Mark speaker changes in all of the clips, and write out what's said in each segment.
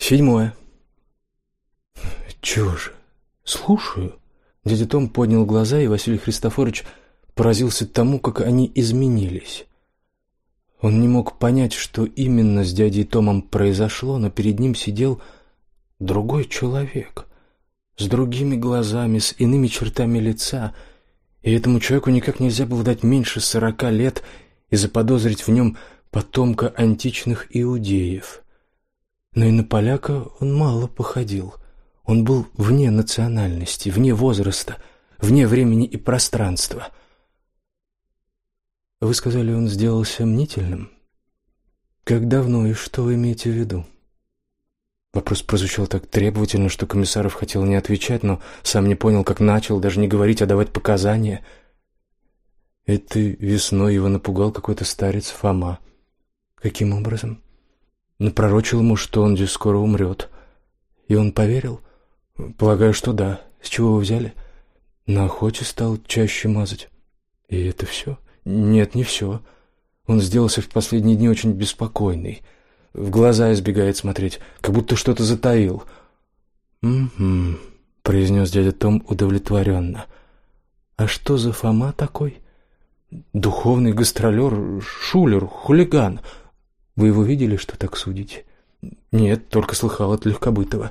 Speaker 1: Седьмое. Чего же? Слушаю. Дядя Том поднял глаза, и Василий Христофорович поразился тому, как они изменились. Он не мог понять, что именно с дядей Томом произошло, но перед ним сидел другой человек, с другими глазами, с иными чертами лица, и этому человеку никак нельзя было дать меньше сорока лет и заподозрить в нем потомка античных иудеев. Но и на поляка он мало походил. Он был вне национальности, вне возраста, вне времени и пространства. Вы сказали, он сделался мнительным? Как давно и что вы имеете в виду? Вопрос прозвучал так требовательно, что Комиссаров хотел не отвечать, но сам не понял, как начал, даже не говорить, а давать показания. Этой весной его напугал какой-то старец Фома. Каким образом? Напророчил ему, что он здесь скоро умрет. И он поверил? Полагаю, что да. С чего вы взяли? На охоте стал чаще мазать. И это все? Нет, не все. Он сделался в последние дни очень беспокойный. В глаза избегает смотреть, как будто что-то затаил. «Угу», — произнес дядя Том удовлетворенно. «А что за Фома такой?» «Духовный гастролер, шулер, хулиган. Вы его видели, что так судите?» «Нет, только слыхал от Легкобытова».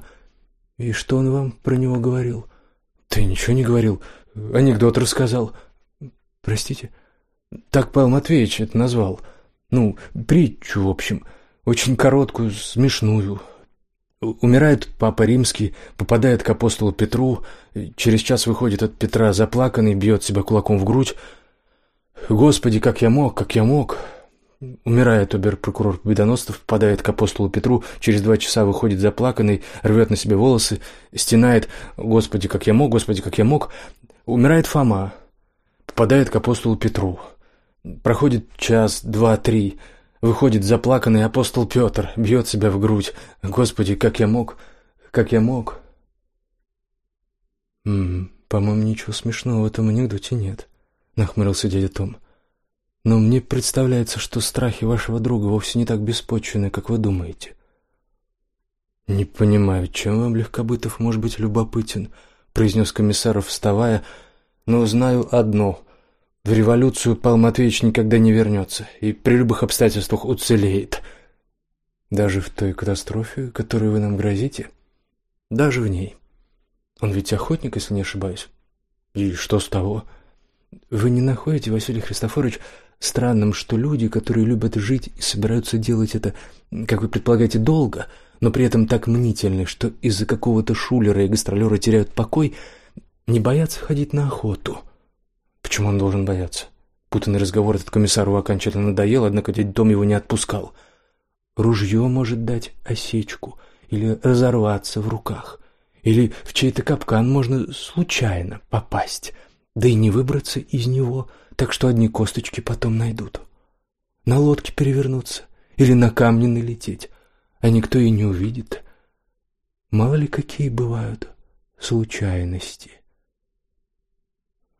Speaker 1: «И что он вам про него говорил?» «Ты ничего не говорил. Анекдот рассказал». «Простите?» «Так Павел Матвеевич это назвал. Ну, притчу, в общем. Очень короткую, смешную. Умирает Папа Римский, попадает к апостолу Петру, через час выходит от Петра заплаканный, бьет себя кулаком в грудь. «Господи, как я мог, как я мог!» Умирает обер-прокурор Победоносцев, попадает к апостолу Петру, через два часа выходит заплаканный, рвет на себе волосы, стенает «Господи, как я мог, Господи, как я мог!» Умирает Фома, попадает к апостолу Петру. Проходит час, два, три, выходит заплаканный апостол Петр, бьет себя в грудь. «Господи, как я мог, как я мог!» «М -м, «По-моему, ничего смешного в этом анекдоте нет», — нахмурился дядя Том. — но мне представляется, что страхи вашего друга вовсе не так беспочвенны, как вы думаете. Не понимаю, чем вам Легкобытов может быть любопытен, произнес комиссаров, вставая, но знаю одно: в революцию Павел Матвеевич никогда не вернется и при любых обстоятельствах уцелеет. Даже в той катастрофе, которую вы нам грозите, даже в ней. Он ведь охотник, если не ошибаюсь. И что с того? Вы не находите, Василий Христофорович, странным, что люди, которые любят жить и собираются делать это, как вы предполагаете, долго, но при этом так мнительны, что из-за какого-то шулера и гастролера теряют покой, не боятся ходить на охоту. Почему он должен бояться? Путанный разговор этот комиссару окончательно надоел, однако дядя Том его не отпускал. Ружье может дать осечку или разорваться в руках, или в чей-то капкан можно случайно попасть, да и не выбраться из него — так что одни косточки потом найдут. На лодке перевернуться или на камни налететь, а никто и не увидит. Мало ли какие бывают случайности.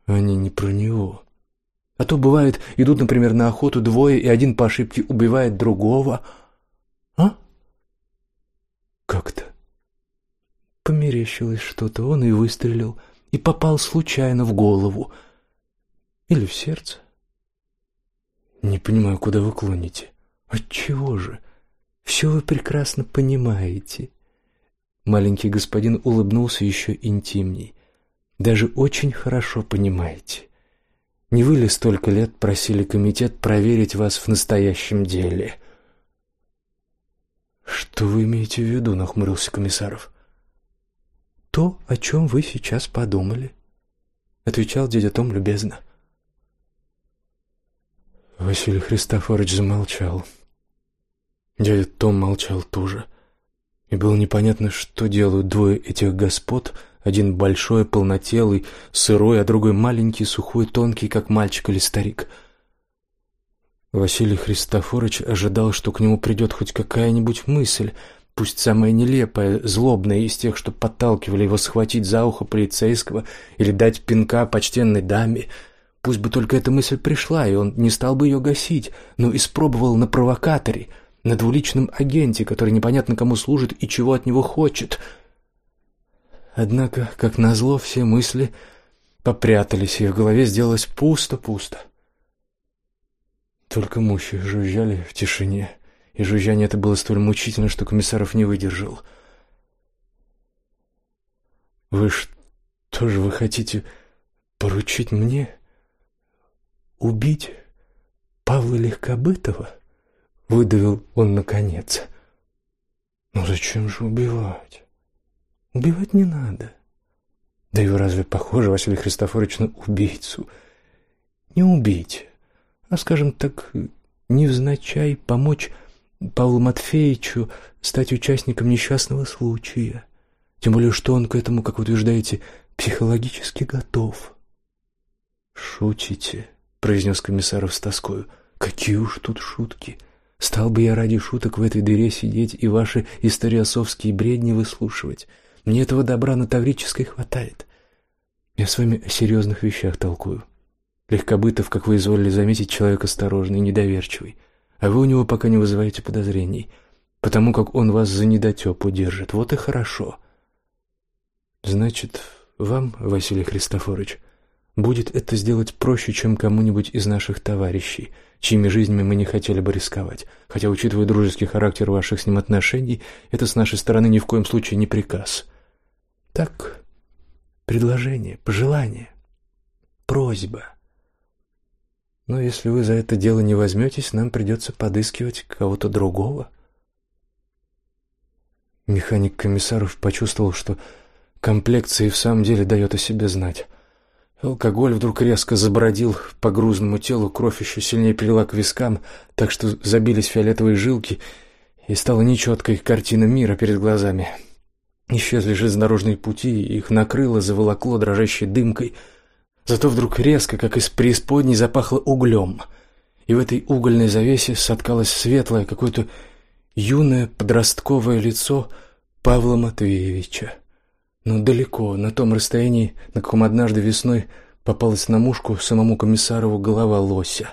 Speaker 1: Они не про него. А то бывает, идут, например, на охоту двое, и один по ошибке убивает другого. А? Как-то. Померещилось что-то, он и выстрелил, и попал случайно в голову — или в сердце? Не понимаю, куда вы клоните. Отчего же? Все вы прекрасно понимаете. Маленький господин улыбнулся еще интимней. Даже очень хорошо понимаете. Не вы ли столько лет просили комитет проверить вас в настоящем деле? Что вы имеете в виду, нахмурился комиссаров. То, о чем вы сейчас подумали, отвечал дядя Том любезно. Василий Христофорович замолчал. Дядя Том молчал тоже. И было непонятно, что делают двое этих господ, один большой, полнотелый, сырой, а другой маленький, сухой, тонкий, как мальчик или старик. Василий Христофорович ожидал, что к нему придет хоть какая-нибудь мысль, пусть самая нелепая, злобная из тех, что подталкивали его схватить за ухо полицейского или дать пинка почтенной даме — Пусть бы только эта мысль пришла, и он не стал бы ее гасить, но испробовал на провокаторе, на двуличном агенте, который непонятно кому служит и чего от него хочет. Однако, как назло, все мысли попрятались, и в голове сделалось пусто-пусто. Только мухи жужжали в тишине, и жужжание это было столь мучительно, что комиссаров не выдержал. «Вы что же вы хотите поручить мне убить Павла Легкобытова?» — выдавил он наконец. «Ну зачем же убивать? Убивать не надо. Да вы разве похожи, Василий Христофорович, на убийцу? Не убить, а, скажем так, невзначай помочь Павлу Матфеевичу стать участником несчастного случая. Тем более, что он к этому, как вы утверждаете, психологически готов. «Шутите», — произнес комиссаров с тоскою. «Какие уж тут шутки! Стал бы я ради шуток в этой дыре сидеть и ваши историосовские бредни выслушивать. Мне этого добра на Таврической хватает. Я с вами о серьезных вещах толкую. Легкобытов, как вы изволили заметить, человек осторожный и недоверчивый, а вы у него пока не вызываете подозрений, потому как он вас за недотепу держит. Вот и хорошо. Значит, вам, Василий Христофорович, будет это сделать проще, чем кому-нибудь из наших товарищей, чьими жизнями мы не хотели бы рисковать. Хотя, учитывая дружеский характер ваших с ним отношений, это с нашей стороны ни в коем случае не приказ. Так, предложение, пожелание, просьба — но если вы за это дело не возьметесь, нам придется подыскивать кого-то другого. Механик Комиссаров почувствовал, что комплекция и в самом деле дает о себе знать. Алкоголь вдруг резко забродил по грузному телу, кровь еще сильнее прилила к вискам, так что забились фиолетовые жилки, и стала нечеткой картина мира перед глазами. Исчезли железнодорожные пути, их накрыло, заволокло дрожащей дымкой — Зато вдруг резко, как из преисподней, запахло углем, и в этой угольной завесе соткалось светлое, какое-то юное подростковое лицо Павла Матвеевича. Но далеко, на том расстоянии, на каком однажды весной попалась на мушку самому комиссарову голова лося.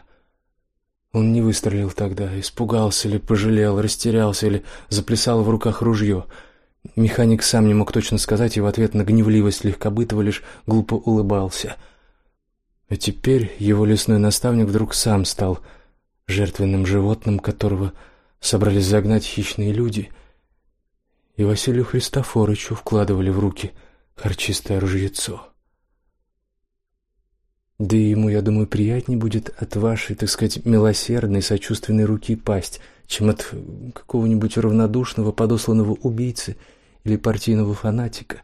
Speaker 1: Он не выстрелил тогда, испугался или пожалел, растерялся или заплясал в руках ружье. Механик сам не мог точно сказать, и в ответ на гневливость легкобытого лишь глупо улыбался — а теперь его лесной наставник вдруг сам стал жертвенным животным, которого собрались загнать хищные люди, и Василию Христофоровичу вкладывали в руки харчистое ружьецо. Да и ему, я думаю, приятнее будет от вашей, так сказать, милосердной, сочувственной руки пасть, чем от какого-нибудь равнодушного, подосланного убийцы или партийного фанатика.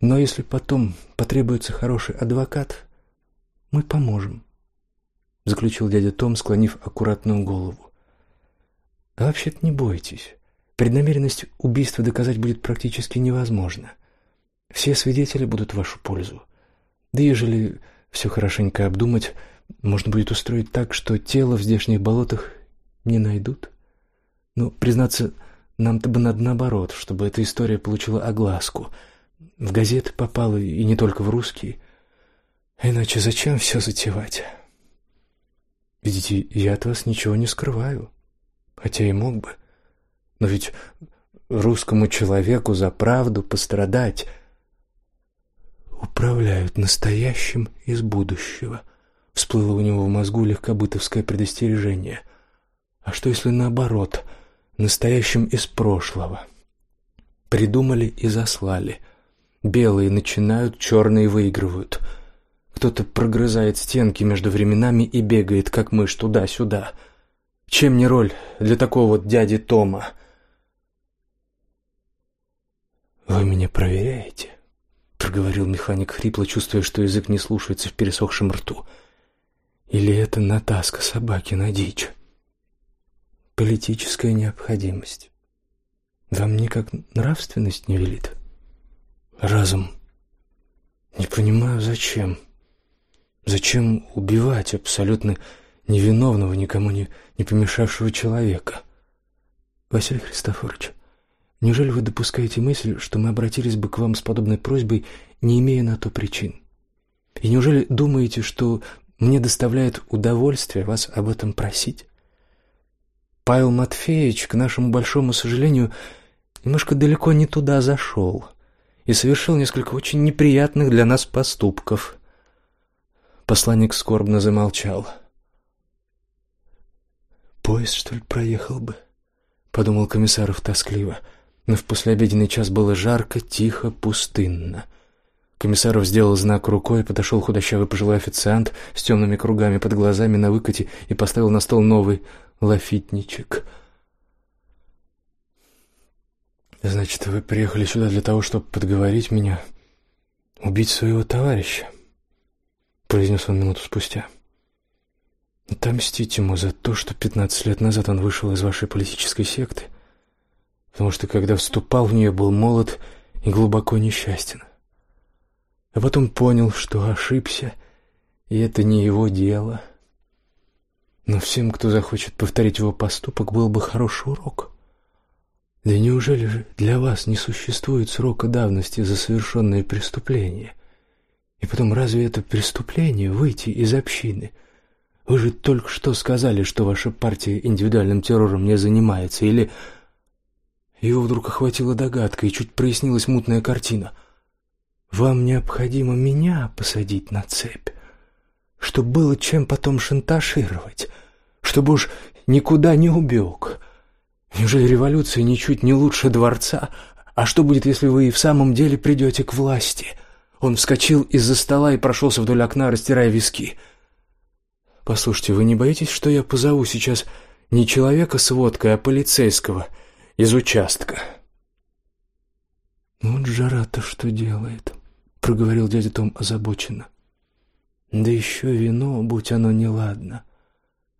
Speaker 1: Но если потом потребуется хороший адвокат, мы поможем, заключил дядя Том, склонив аккуратную голову. А вообще-то не бойтесь. Преднамеренность убийства доказать будет практически невозможно. Все свидетели будут в вашу пользу. Да ежели все хорошенько обдумать, можно будет устроить так, что тело в здешних болотах не найдут. Но, признаться, нам-то бы надо наоборот, чтобы эта история получила огласку. В газеты попала, и не только в русские. Иначе зачем все затевать? Видите, я от вас ничего не скрываю, хотя и мог бы. Но ведь русскому человеку за правду пострадать управляют настоящим из будущего. Всплыло у него в мозгу легкобытовское предостережение. А что если наоборот, настоящим из прошлого? Придумали и заслали. Белые начинают, черные выигрывают — кто-то прогрызает стенки между временами и бегает, как мышь, туда-сюда. Чем не роль для такого вот дяди Тома? «Вы меня проверяете?» — проговорил механик хрипло, чувствуя, что язык не слушается в пересохшем рту. «Или это натаска собаки на дичь?» «Политическая необходимость. Вам никак нравственность не велит?» «Разум. Не понимаю, зачем?» Зачем убивать абсолютно невиновного, никому не, не помешавшего человека? Василий Христофорович, неужели вы допускаете мысль, что мы обратились бы к вам с подобной просьбой, не имея на то причин? И неужели думаете, что мне доставляет удовольствие вас об этом просить? Павел Матфеевич, к нашему большому сожалению, немножко далеко не туда зашел и совершил несколько очень неприятных для нас поступков. Посланник скорбно замолчал. «Поезд, что ли, проехал бы?» — подумал Комиссаров тоскливо. Но в послеобеденный час было жарко, тихо, пустынно. Комиссаров сделал знак рукой, подошел худощавый пожилой официант с темными кругами под глазами на выкате и поставил на стол новый лафитничек. «Значит, вы приехали сюда для того, чтобы подговорить меня убить своего товарища?» Произнес он минуту спустя. «Отомстить ему за то, что пятнадцать лет назад он вышел из вашей политической секты, потому что, когда вступал в нее, был молод и глубоко несчастен а потом понял, что ошибся, и это не его дело. Но всем, кто захочет повторить его поступок, был бы хороший урок. Да неужели же для вас не существует срока давности за совершенное преступление? И потом, разве это преступление выйти из общины? Вы же только что сказали, что ваша партия индивидуальным террором не занимается, или... Его вдруг охватила догадка, и чуть прояснилась мутная картина. Вам необходимо меня посадить на цепь, чтобы было чем потом шантажировать, чтобы уж никуда не убег. Неужели революция ничуть не лучше дворца? А что будет, если вы и в самом деле придете к власти? Он вскочил из-за стола и прошелся вдоль окна, растирая виски. Послушайте, вы не боитесь, что я позову сейчас не человека с водкой, а полицейского из участка? Вот жара-то что делает проговорил дядя Том озабоченно. Да еще вино, будь оно неладно.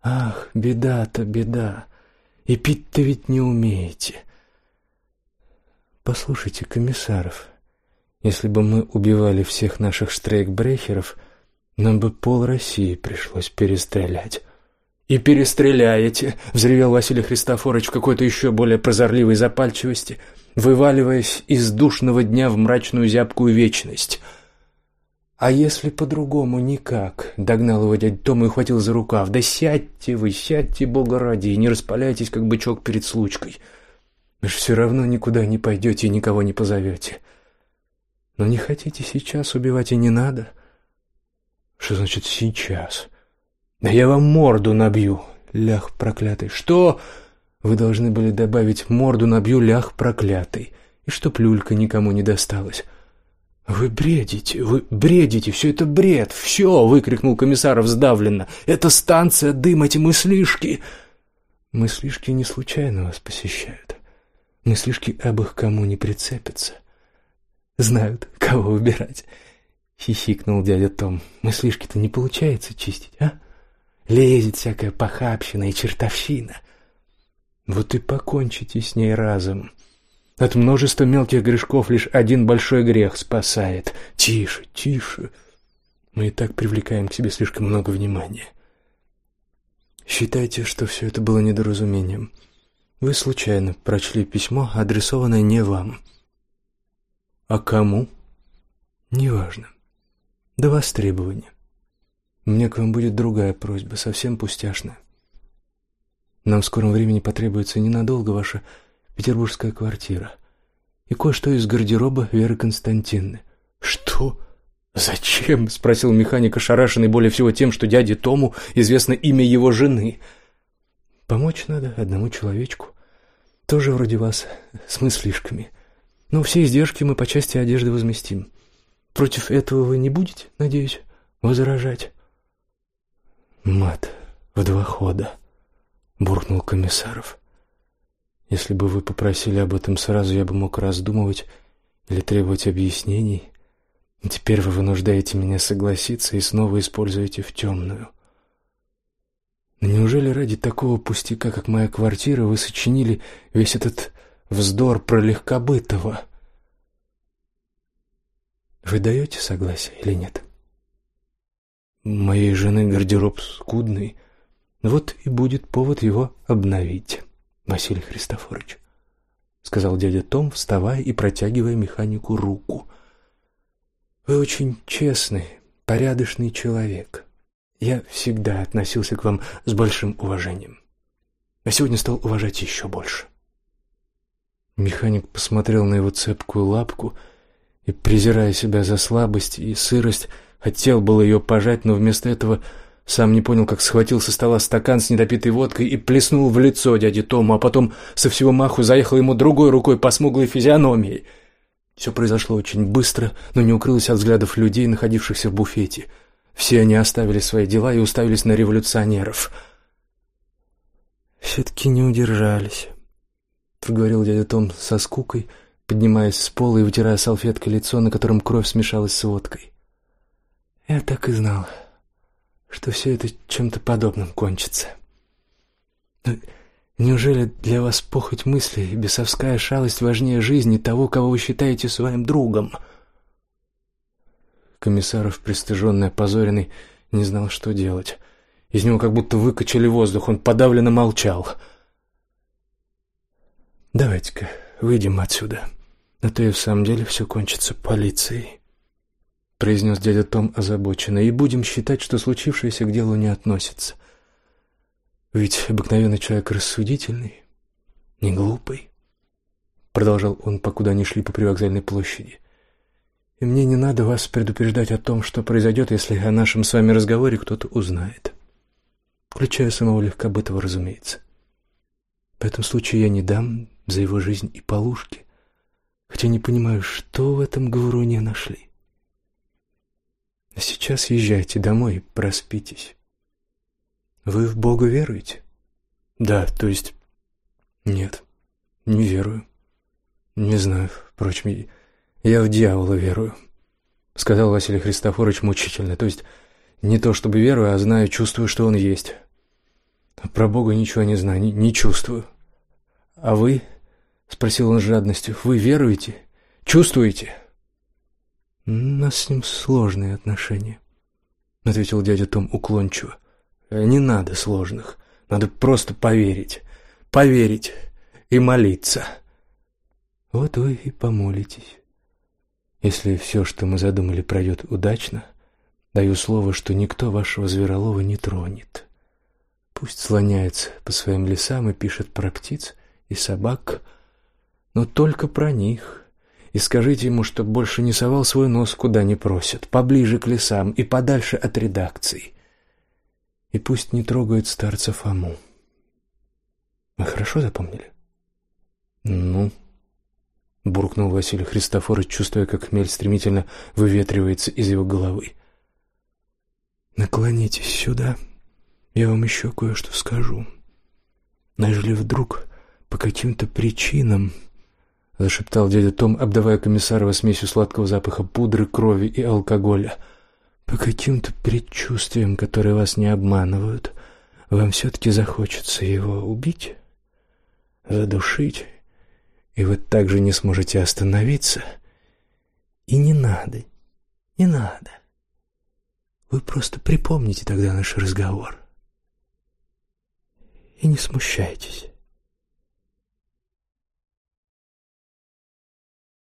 Speaker 1: Ах, беда-то, беда. И пить-то ведь не умеете. Послушайте, комиссаров, если бы мы убивали всех наших штрейкбрехеров, нам бы пол России пришлось перестрелять. «И перестреляете!» — взревел Василий Христофорович в какой-то еще более прозорливой запальчивости — вываливаясь из душного дня в мрачную зябкую вечность. «А если по-другому никак?» — догнал его дядя Том и ухватил за рукав. «Да сядьте вы, сядьте, бога ради, и не распаляйтесь, как бычок перед случкой. Вы же все равно никуда не пойдете и никого не позовете. Но не хотите сейчас убивать и не надо?» «Что значит «сейчас»?» «Да я вам морду набью, лях проклятый!» «Что?» Вы должны были добавить «морду набью лях проклятый», и чтоб люлька никому не досталась. «Вы бредите, вы бредите, все это бред, все!» — выкрикнул комиссаров сдавленно. «Это станция, дым, эти мыслишки!» «Мыслишки не случайно вас посещают. Мыслишки об их кому не прицепятся. Знают, кого выбирать». — хихикнул дядя Том. «Мыслишки-то не получается чистить, а? Лезет всякая похабщина и чертовщина. Вот и покончите с ней разом. От множества мелких грешков лишь один большой грех спасает. Тише, тише. Мы и так привлекаем к себе слишком много внимания. Считайте, что все это было недоразумением. Вы случайно прочли письмо, адресованное не вам. А кому? Неважно. До востребования. У меня к вам будет другая просьба, совсем пустяшная. Нам в скором времени потребуется ненадолго ваша петербургская квартира и кое-что из гардероба Веры Константиновны. Что? Зачем? спросил механик, ошарашенный более всего тем, что дяде Тому известно имя его жены. Помочь надо одному человечку, тоже вроде вас, с мыслишками. Но все издержки мы по части одежды возместим. Против этого вы не будете, надеюсь, возражать? Мат в два хода буркнул комиссаров. Если бы вы попросили об этом сразу, я бы мог раздумывать или требовать объяснений. Теперь вы вынуждаете меня согласиться и снова используете в темную. Неужели ради такого пустяка, как моя квартира, вы сочинили весь этот вздор про легкобытого? Вы даете согласие или нет? Моей жены гардероб скудный, вот и будет повод его обновить, Василий Христофорович, сказал дядя Том, вставая и протягивая механику руку. Вы очень честный, порядочный человек. Я всегда относился к вам с большим уважением. а сегодня стал уважать еще больше. Механик посмотрел на его цепкую лапку и, презирая себя за слабость и сырость, хотел было ее пожать, но вместо этого сам не понял, как схватил со стола стакан с недопитой водкой и плеснул в лицо дяде Тому, а потом со всего маху заехал ему другой рукой по смуглой физиономии. Все произошло очень быстро, но не укрылось от взглядов людей, находившихся в буфете. Все они оставили свои дела и уставились на революционеров. «Все-таки не удержались», — проговорил дядя Том со скукой, поднимаясь с пола и вытирая салфеткой лицо, на котором кровь смешалась с водкой. «Я так и знал, что все это чем-то подобным кончится. Неужели для вас похоть мысли и бесовская шалость важнее жизни того, кого вы считаете своим другом?» Комиссаров, пристыженный, опозоренный, не знал, что делать. Из него как будто выкачали воздух, он подавленно молчал. «Давайте-ка выйдем отсюда, а то и в самом деле все кончится полицией», — произнес дядя Том озабоченно, «и будем считать, что случившееся к делу не относится. Ведь обыкновенный человек рассудительный, не глупый», — продолжал он, покуда они шли по привокзальной площади и мне не надо вас предупреждать о том, что произойдет, если о нашем с вами разговоре кто-то узнает. Включая самого легкобытого, разумеется. В этом случае я не дам за его жизнь и полушки, хотя не понимаю, что в этом говоруне нашли. А сейчас езжайте домой проспитесь. Вы в Бога веруете? Да, то есть... Нет, не верую. Не знаю, впрочем, «Я в дьявола верую», — сказал Василий Христофорович мучительно. «То есть не то чтобы верую, а знаю, чувствую, что он есть. Про Бога ничего не знаю, не, не чувствую». «А вы?» — спросил он с жадностью. «Вы веруете? Чувствуете?» «У нас с ним сложные отношения», — ответил дядя Том уклончиво. «Не надо сложных. Надо просто поверить. Поверить и молиться». «Вот вы и помолитесь». Если все, что мы задумали, пройдет удачно, даю слово, что никто вашего зверолова не тронет. Пусть слоняется по своим лесам и пишет про птиц и собак, но только про них. И скажите ему, чтоб больше не совал свой нос куда не просят, поближе к лесам и подальше от редакций. И пусть не трогает старца Фому. Вы хорошо запомнили? Ну, — буркнул Василий Христофорович, чувствуя, как хмель стремительно выветривается из его головы. «Наклонитесь сюда, я вам еще кое-что скажу. Нежели вдруг по каким-то причинам...» — зашептал дядя Том, обдавая Комиссарова смесью сладкого запаха пудры, крови и алкоголя. «По каким-то предчувствиям, которые вас не обманывают, вам все-таки захочется его убить, задушить и вы также не сможете остановиться. И не надо, не надо. Вы просто припомните тогда наш разговор. И не смущайтесь.